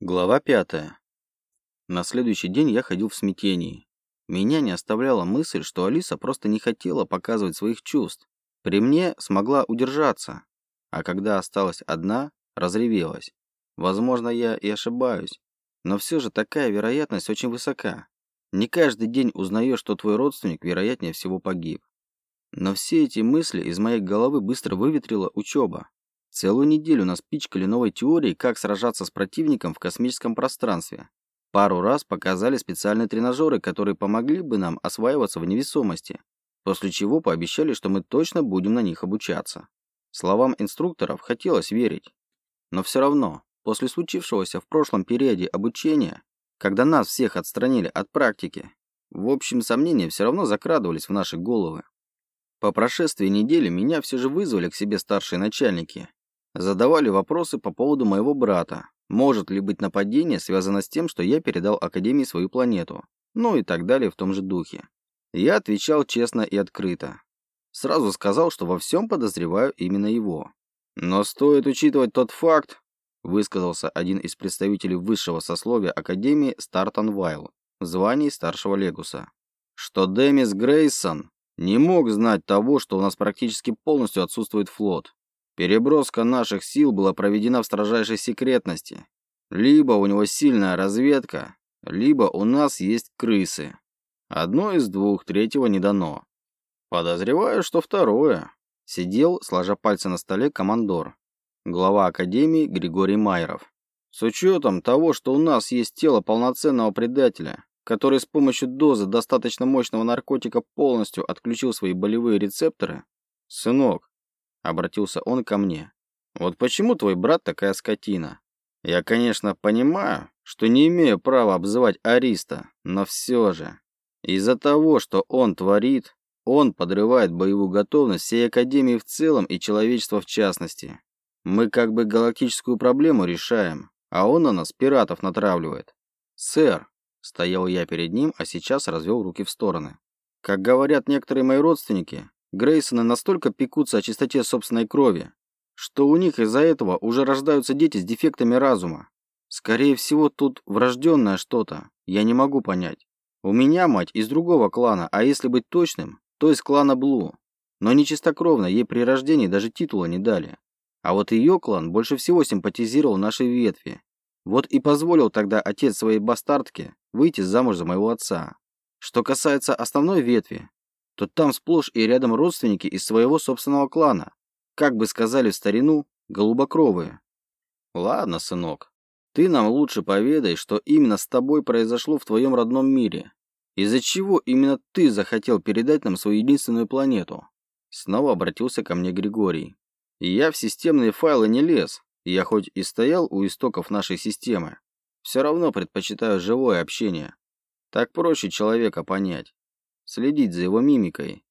Глава пятая. На следующий день я ходил в смятении. Меня не оставляла мысль, что Алиса просто не хотела показывать своих чувств. При мне смогла удержаться, а когда осталась одна, разревелась. Возможно, я и ошибаюсь, но все же такая вероятность очень высока. Не каждый день узнаешь, что твой родственник, вероятнее всего, погиб. Но все эти мысли из моей головы быстро выветрила учеба. Целую неделю нас пичкали новой теорией, как сражаться с противником в космическом пространстве. Пару раз показали специальные тренажеры, которые помогли бы нам осваиваться в невесомости, после чего пообещали, что мы точно будем на них обучаться. Словам инструкторов хотелось верить. Но все равно, после случившегося в прошлом периоде обучения, когда нас всех отстранили от практики, в общем, сомнения все равно закрадывались в наши головы. По прошествии недели меня все же вызвали к себе старшие начальники Задавали вопросы по поводу моего брата. Может ли быть нападение связано с тем, что я передал Академии свою планету? Ну и так далее в том же духе. Я отвечал честно и открыто. Сразу сказал, что во всем подозреваю именно его. Но стоит учитывать тот факт, высказался один из представителей высшего сословия Академии Стартон Вайл в старшего Легуса, что Демис Грейсон не мог знать того, что у нас практически полностью отсутствует флот. Переброска наших сил была проведена в строжайшей секретности. Либо у него сильная разведка, либо у нас есть крысы. Одно из двух, третьего не дано. Подозреваю, что второе. Сидел, сложа пальцы на столе, командор. Глава Академии Григорий Майров. С учетом того, что у нас есть тело полноценного предателя, который с помощью дозы достаточно мощного наркотика полностью отключил свои болевые рецепторы, сынок, Обратился он ко мне. Вот почему твой брат такая скотина? Я, конечно, понимаю, что не имею права обзывать Ариста, но все же. Из-за того, что он творит, он подрывает боевую готовность всей Академии в целом и человечества в частности. Мы как бы галактическую проблему решаем, а он на нас пиратов натравливает. Сэр, стоял я перед ним, а сейчас развел руки в стороны. Как говорят некоторые мои родственники, Грейсоны настолько пекутся о чистоте собственной крови, что у них из-за этого уже рождаются дети с дефектами разума. Скорее всего, тут врожденное что-то, я не могу понять. У меня мать из другого клана, а если быть точным, то из клана Блу. Но не чистокровно, ей при рождении даже титула не дали. А вот ее клан больше всего симпатизировал нашей ветви. Вот и позволил тогда отец своей бастардке выйти замуж за моего отца. Что касается основной ветви, то там сплошь и рядом родственники из своего собственного клана. Как бы сказали в старину, голубокровые. Ладно, сынок, ты нам лучше поведай, что именно с тобой произошло в твоем родном мире. Из-за чего именно ты захотел передать нам свою единственную планету? Снова обратился ко мне Григорий. Я в системные файлы не лез. Я хоть и стоял у истоков нашей системы, все равно предпочитаю живое общение. Так проще человека понять следить за его мимикой.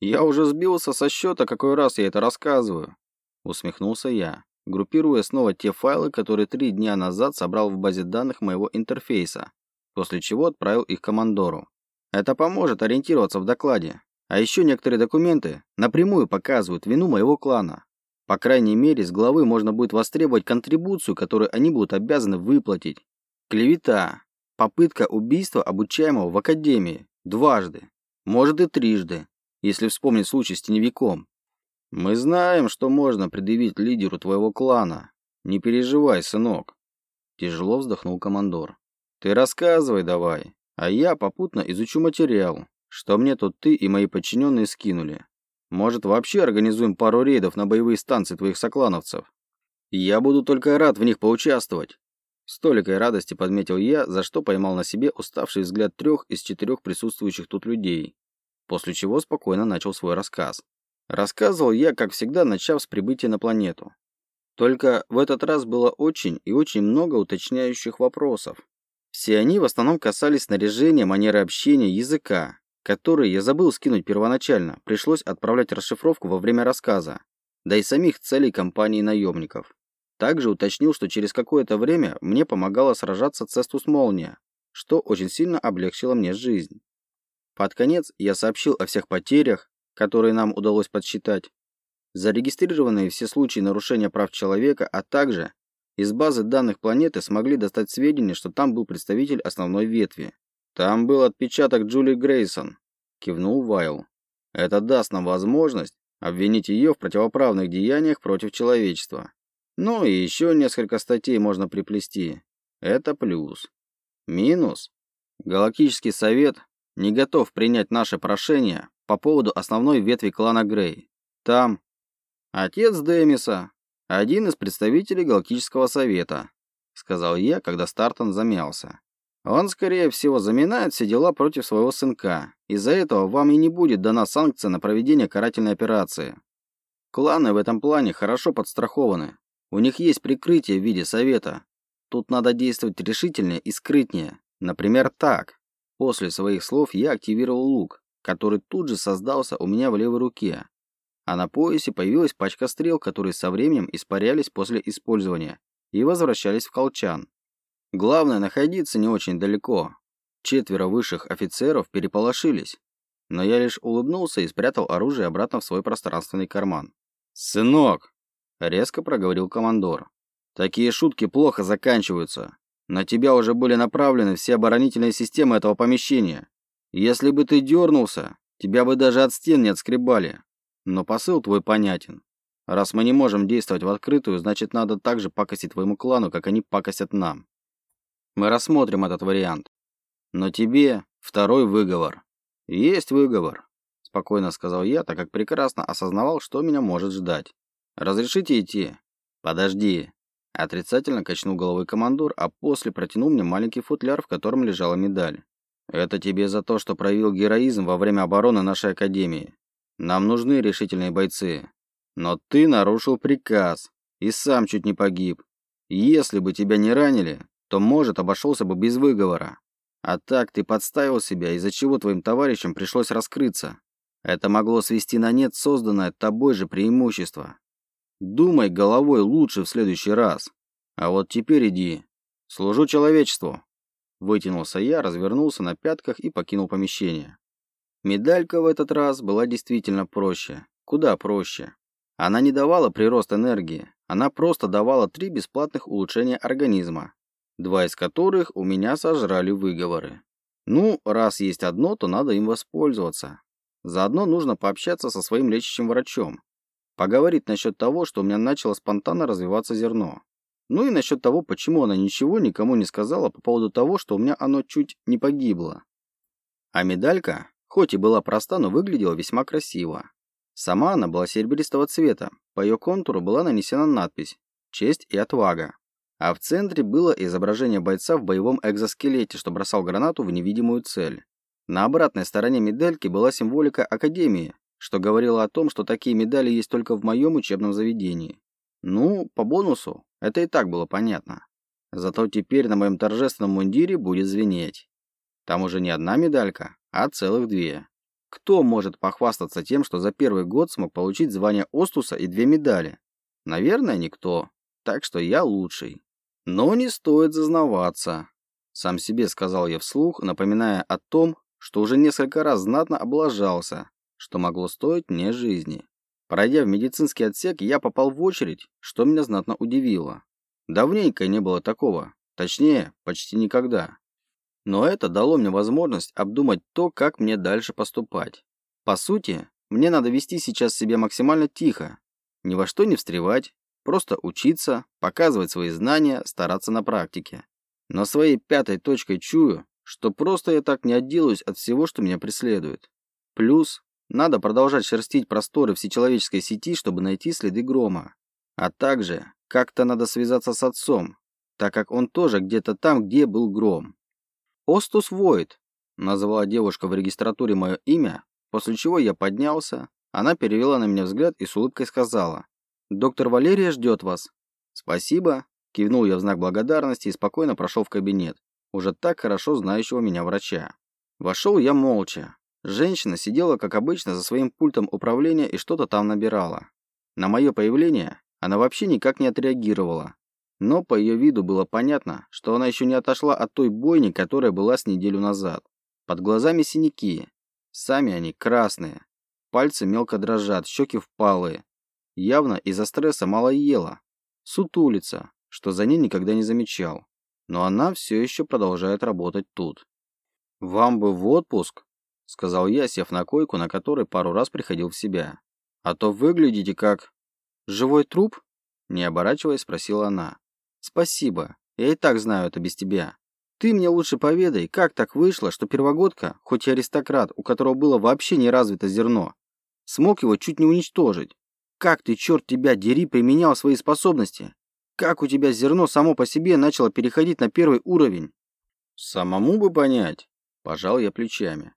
«Я уже сбился со счета, какой раз я это рассказываю», — усмехнулся я, группируя снова те файлы, которые три дня назад собрал в базе данных моего интерфейса, после чего отправил их командору. Это поможет ориентироваться в докладе. А еще некоторые документы напрямую показывают вину моего клана. По крайней мере, с главы можно будет востребовать контрибуцию, которую они будут обязаны выплатить. Клевета. Попытка убийства обучаемого в академии. Дважды. Может и трижды, если вспомнить случай с теневиком. Мы знаем, что можно предъявить лидеру твоего клана. Не переживай, сынок. Тяжело вздохнул командор. Ты рассказывай давай, а я попутно изучу материал, что мне тут ты и мои подчиненные скинули. Может, вообще организуем пару рейдов на боевые станции твоих соклановцев? Я буду только рад в них поучаствовать. С толикой радости подметил я, за что поймал на себе уставший взгляд трех из четырех присутствующих тут людей, после чего спокойно начал свой рассказ. Рассказывал я, как всегда, начав с прибытия на планету. Только в этот раз было очень и очень много уточняющих вопросов. Все они в основном касались снаряжения, манеры общения, языка, который я забыл скинуть первоначально, пришлось отправлять расшифровку во время рассказа, да и самих целей компании наемников. Также уточнил, что через какое-то время мне помогала сражаться Цестус Молния, что очень сильно облегчило мне жизнь. Под конец я сообщил о всех потерях, которые нам удалось подсчитать, зарегистрированные все случаи нарушения прав человека, а также Из базы данных планеты смогли достать сведения, что там был представитель основной ветви. Там был отпечаток Джули Грейсон, кивнул Вайл. Это даст нам возможность обвинить ее в противоправных деяниях против человечества. Ну и еще несколько статей можно приплести. Это плюс. Минус. Галактический совет не готов принять наше прошение по поводу основной ветви клана Грей. Там отец Демиса, один из представителей Галактического совета, сказал я, когда Стартон замялся. Он, скорее всего, заминает все дела против своего сынка. Из-за этого вам и не будет дана санкция на проведение карательной операции. Кланы в этом плане хорошо подстрахованы. У них есть прикрытие в виде совета. Тут надо действовать решительнее и скрытнее. Например, так. После своих слов я активировал лук, который тут же создался у меня в левой руке. А на поясе появилась пачка стрел, которые со временем испарялись после использования и возвращались в колчан. Главное находиться не очень далеко. Четверо высших офицеров переполошились, но я лишь улыбнулся и спрятал оружие обратно в свой пространственный карман. «Сынок!» — резко проговорил командор. «Такие шутки плохо заканчиваются. На тебя уже были направлены все оборонительные системы этого помещения. Если бы ты дернулся, тебя бы даже от стен не отскребали. Но посыл твой понятен. Раз мы не можем действовать в открытую, значит, надо так же пакостить твоему клану, как они пакостят нам. Мы рассмотрим этот вариант. Но тебе второй выговор. Есть выговор, спокойно сказал я, так как прекрасно осознавал, что меня может ждать. Разрешите идти? Подожди. Отрицательно качнул головой командор, а после протянул мне маленький футляр, в котором лежала медаль. Это тебе за то, что проявил героизм во время обороны нашей академии. Нам нужны решительные бойцы. Но ты нарушил приказ и сам чуть не погиб. Если бы тебя не ранили, то, может, обошелся бы без выговора. А так ты подставил себя, из-за чего твоим товарищам пришлось раскрыться. Это могло свести на нет созданное тобой же преимущество. Думай головой лучше в следующий раз. А вот теперь иди. Служу человечеству. Вытянулся я, развернулся на пятках и покинул помещение. Медалька в этот раз была действительно проще. Куда проще. Она не давала прирост энергии. Она просто давала три бесплатных улучшения организма два из которых у меня сожрали выговоры. Ну, раз есть одно, то надо им воспользоваться. Заодно нужно пообщаться со своим лечащим врачом. Поговорить насчет того, что у меня начало спонтанно развиваться зерно. Ну и насчет того, почему она ничего никому не сказала по поводу того, что у меня оно чуть не погибло. А медалька, хоть и была проста, но выглядела весьма красиво. Сама она была серебристого цвета, по ее контуру была нанесена надпись «Честь и отвага» а в центре было изображение бойца в боевом экзоскелете, что бросал гранату в невидимую цель. На обратной стороне медальки была символика Академии, что говорило о том, что такие медали есть только в моем учебном заведении. Ну, по бонусу, это и так было понятно. Зато теперь на моем торжественном мундире будет звенеть. Там уже не одна медалька, а целых две. Кто может похвастаться тем, что за первый год смог получить звание Остуса и две медали? Наверное, никто. Так что я лучший. Но не стоит зазнаваться. Сам себе сказал я вслух, напоминая о том, что уже несколько раз знатно облажался, что могло стоить мне жизни. Пройдя в медицинский отсек, я попал в очередь, что меня знатно удивило. Давненько не было такого, точнее, почти никогда. Но это дало мне возможность обдумать то, как мне дальше поступать. По сути, мне надо вести сейчас себя максимально тихо, ни во что не встревать, Просто учиться, показывать свои знания, стараться на практике. Но своей пятой точкой чую, что просто я так не отделаюсь от всего, что меня преследует. Плюс, надо продолжать шерстить просторы всечеловеческой сети, чтобы найти следы грома. А также, как-то надо связаться с отцом, так как он тоже где-то там, где был гром. «Остус Войд», — назвала девушка в регистратуре мое имя, после чего я поднялся, она перевела на меня взгляд и с улыбкой сказала. Доктор Валерия ждет вас. Спасибо. Кивнул я в знак благодарности и спокойно прошел в кабинет, уже так хорошо знающего меня врача. Вошел я молча. Женщина сидела, как обычно, за своим пультом управления и что-то там набирала. На мое появление она вообще никак не отреагировала. Но по ее виду было понятно, что она еще не отошла от той бойни, которая была с неделю назад. Под глазами синяки. Сами они красные. Пальцы мелко дрожат, щеки впалые. Явно из-за стресса мало ела. Сутулица. что за ней никогда не замечал. Но она все еще продолжает работать тут. «Вам бы в отпуск», — сказал я, сев на койку, на которой пару раз приходил в себя. «А то выглядите как...» «Живой труп?» — не оборачиваясь, спросила она. «Спасибо. Я и так знаю это без тебя. Ты мне лучше поведай, как так вышло, что первогодка, хоть и аристократ, у которого было вообще не развито зерно, смог его чуть не уничтожить? Как ты, черт тебя, дери, применял свои способности? Как у тебя зерно само по себе начало переходить на первый уровень? Самому бы понять. Пожал я плечами.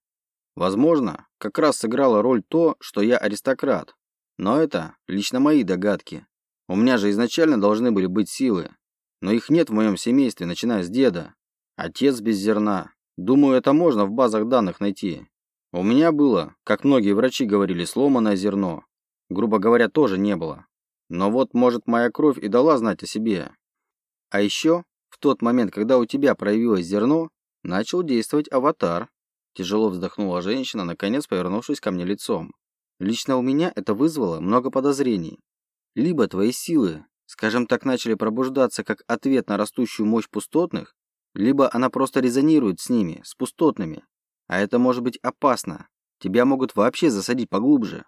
Возможно, как раз сыграла роль то, что я аристократ. Но это лично мои догадки. У меня же изначально должны были быть силы. Но их нет в моем семействе, начиная с деда. Отец без зерна. Думаю, это можно в базах данных найти. У меня было, как многие врачи говорили, сломанное зерно. Грубо говоря, тоже не было. Но вот, может, моя кровь и дала знать о себе. А еще, в тот момент, когда у тебя проявилось зерно, начал действовать аватар. Тяжело вздохнула женщина, наконец повернувшись ко мне лицом. Лично у меня это вызвало много подозрений. Либо твои силы, скажем так, начали пробуждаться как ответ на растущую мощь пустотных, либо она просто резонирует с ними, с пустотными. А это может быть опасно. Тебя могут вообще засадить поглубже.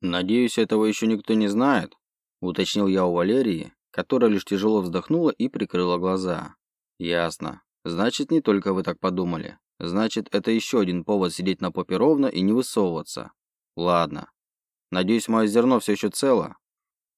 Надеюсь, этого еще никто не знает, уточнил я у Валерии, которая лишь тяжело вздохнула и прикрыла глаза. Ясно. Значит, не только вы так подумали. Значит, это еще один повод сидеть на попе ровно и не высовываться. Ладно. Надеюсь, мое зерно все еще цело?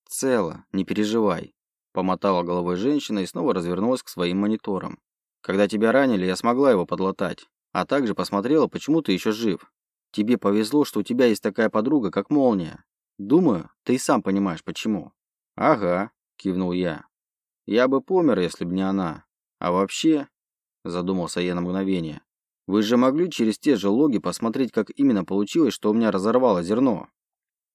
Цело, не переживай. Помотала головой женщина и снова развернулась к своим мониторам. Когда тебя ранили, я смогла его подлатать. А также посмотрела, почему ты еще жив. Тебе повезло, что у тебя есть такая подруга, как Молния. Думаю, ты и сам понимаешь, почему. Ага, кивнул я. Я бы помер, если бы не она. А вообще, задумался я на мгновение, вы же могли через те же логи посмотреть, как именно получилось, что у меня разорвало зерно.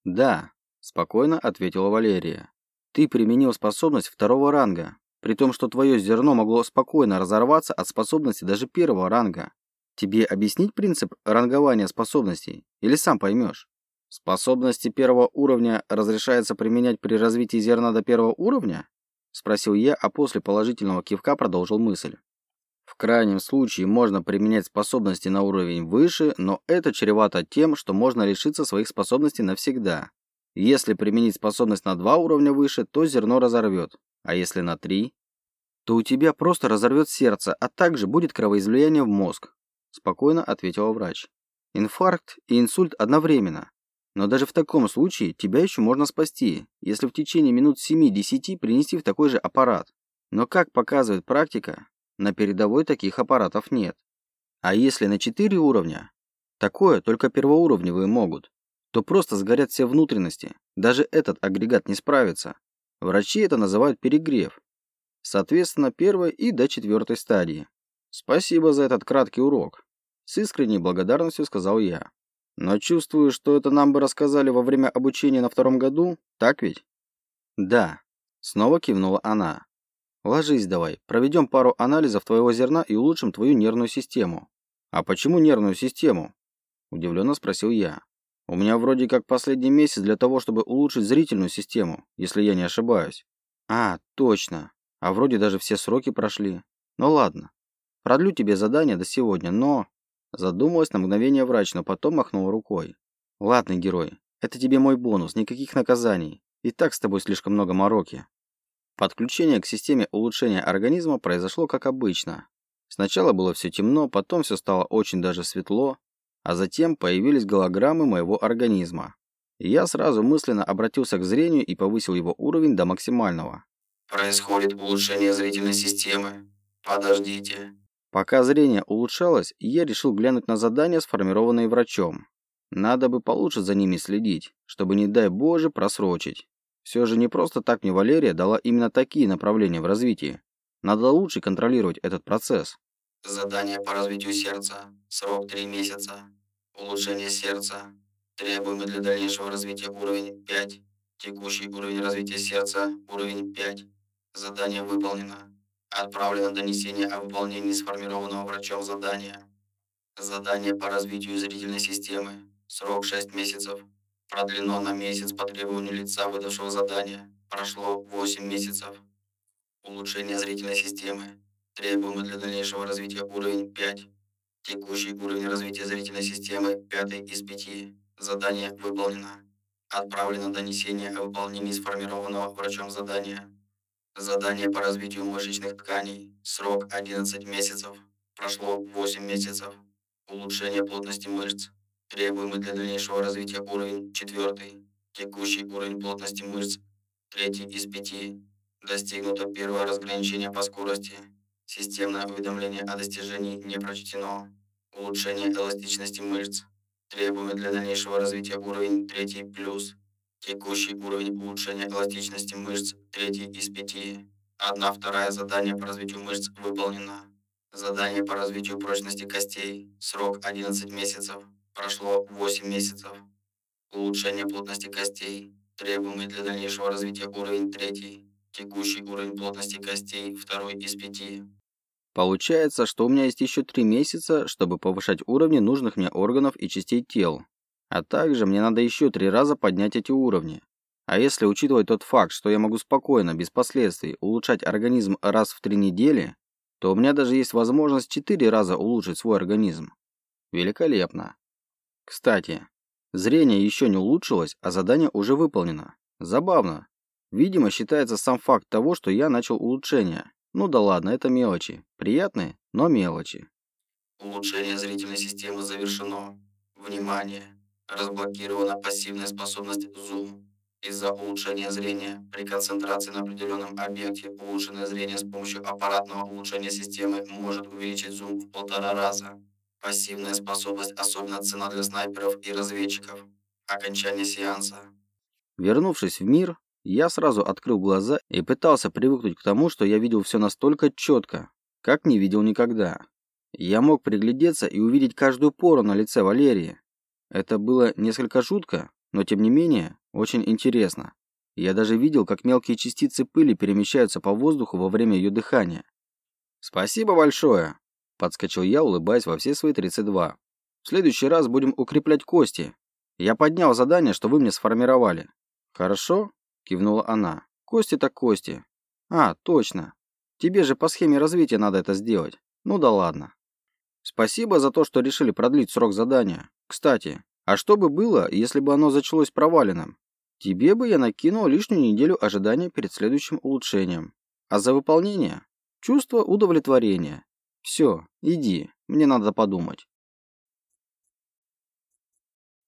Да, спокойно ответила Валерия. Ты применил способность второго ранга, при том, что твое зерно могло спокойно разорваться от способности даже первого ранга. Тебе объяснить принцип рангования способностей? Или сам поймешь? Способности первого уровня разрешается применять при развитии зерна до первого уровня? Спросил я, а после положительного кивка продолжил мысль. В крайнем случае можно применять способности на уровень выше, но это чревато тем, что можно лишиться своих способностей навсегда. Если применить способность на два уровня выше, то зерно разорвет. А если на три? То у тебя просто разорвет сердце, а также будет кровоизлияние в мозг спокойно ответила врач. Инфаркт и инсульт одновременно. Но даже в таком случае тебя еще можно спасти, если в течение минут 7-10 принести в такой же аппарат. Но как показывает практика, на передовой таких аппаратов нет. А если на 4 уровня, такое только первоуровневые могут, то просто сгорят все внутренности. Даже этот агрегат не справится. Врачи это называют перегрев. Соответственно, первой и до четвертой стадии. Спасибо за этот краткий урок. С искренней благодарностью сказал я. Но чувствую, что это нам бы рассказали во время обучения на втором году, так ведь? Да. Снова кивнула она. Ложись давай, проведем пару анализов твоего зерна и улучшим твою нервную систему. А почему нервную систему? Удивленно спросил я. У меня вроде как последний месяц для того, чтобы улучшить зрительную систему, если я не ошибаюсь. А, точно. А вроде даже все сроки прошли. Ну ладно. Продлю тебе задание до сегодня, но... Задумалась на мгновение врач, но потом махнула рукой. «Ладно, герой, это тебе мой бонус, никаких наказаний. И так с тобой слишком много мороки». Подключение к системе улучшения организма произошло как обычно. Сначала было все темно, потом все стало очень даже светло, а затем появились голограммы моего организма. И я сразу мысленно обратился к зрению и повысил его уровень до максимального. «Происходит улучшение зрительной системы. Подождите». Пока зрение улучшалось, я решил глянуть на задания, сформированные врачом. Надо бы получше за ними следить, чтобы, не дай Боже, просрочить. Все же не просто так мне Валерия дала именно такие направления в развитии. Надо лучше контролировать этот процесс. Задание по развитию сердца. Срок 3 месяца. Улучшение сердца. Требуемый для дальнейшего развития уровень 5. Текущий уровень развития сердца уровень 5. Задание выполнено. Отправлено донесение о выполнении сформированного врачом задания. Задание по развитию зрительной системы. Срок 6 месяцев. Продлено на месяц по требованию лица, выдавшего задание. Прошло 8 месяцев. Улучшение зрительной системы. Требуемый для дальнейшего развития уровень 5. Текущий уровень развития зрительной системы 5 из 5. Задание выполнено. Отправлено донесение о выполнении сформированного врачом задания. Задание по развитию мышечных тканей. Срок 11 месяцев. Прошло 8 месяцев. Улучшение плотности мышц. Требуемый для дальнейшего развития уровень 4. Текущий уровень плотности мышц 3 из 5. Достигнуто первое разграничение по скорости. Системное уведомление о достижении не прочтено. Улучшение эластичности мышц. Требуемый для дальнейшего развития уровень 3 плюс. Текущий уровень улучшения эластичности мышц 3 из 5. Одна вторая задание по развитию мышц выполнено. Задание по развитию прочности костей. Срок 11 месяцев. Прошло 8 месяцев. Улучшение плотности костей. Требуемый для дальнейшего развития уровень 3. Текущий уровень плотности костей второй из пяти. Получается, что у меня есть еще три месяца, чтобы повышать уровни нужных мне органов и частей тел. А также мне надо еще три раза поднять эти уровни. А если учитывать тот факт, что я могу спокойно, без последствий, улучшать организм раз в три недели, то у меня даже есть возможность четыре раза улучшить свой организм. Великолепно. Кстати, зрение еще не улучшилось, а задание уже выполнено. Забавно. Видимо, считается сам факт того, что я начал улучшение. Ну да ладно, это мелочи. Приятные, но мелочи. Улучшение зрительной системы завершено. Внимание! Разблокирована пассивная способность зум. Из-за улучшения зрения при концентрации на определенном объекте улучшенное зрение с помощью аппаратного улучшения системы может увеличить зум в полтора раза. Пассивная способность особенно цена для снайперов и разведчиков. Окончание сеанса. Вернувшись в мир, я сразу открыл глаза и пытался привыкнуть к тому, что я видел все настолько четко, как не видел никогда. Я мог приглядеться и увидеть каждую пору на лице Валерии. Это было несколько жутко, но тем не менее очень интересно. Я даже видел, как мелкие частицы пыли перемещаются по воздуху во время ее дыхания. «Спасибо большое!» – подскочил я, улыбаясь во все свои 32. «В следующий раз будем укреплять кости. Я поднял задание, что вы мне сформировали. Хорошо?» кивнула она. Кости так кости. А, точно. Тебе же по схеме развития надо это сделать. Ну да ладно. Спасибо за то, что решили продлить срок задания. Кстати, а что бы было, если бы оно зачалось проваленным? Тебе бы я накинул лишнюю неделю ожидания перед следующим улучшением. А за выполнение? Чувство удовлетворения. Все, иди, мне надо подумать.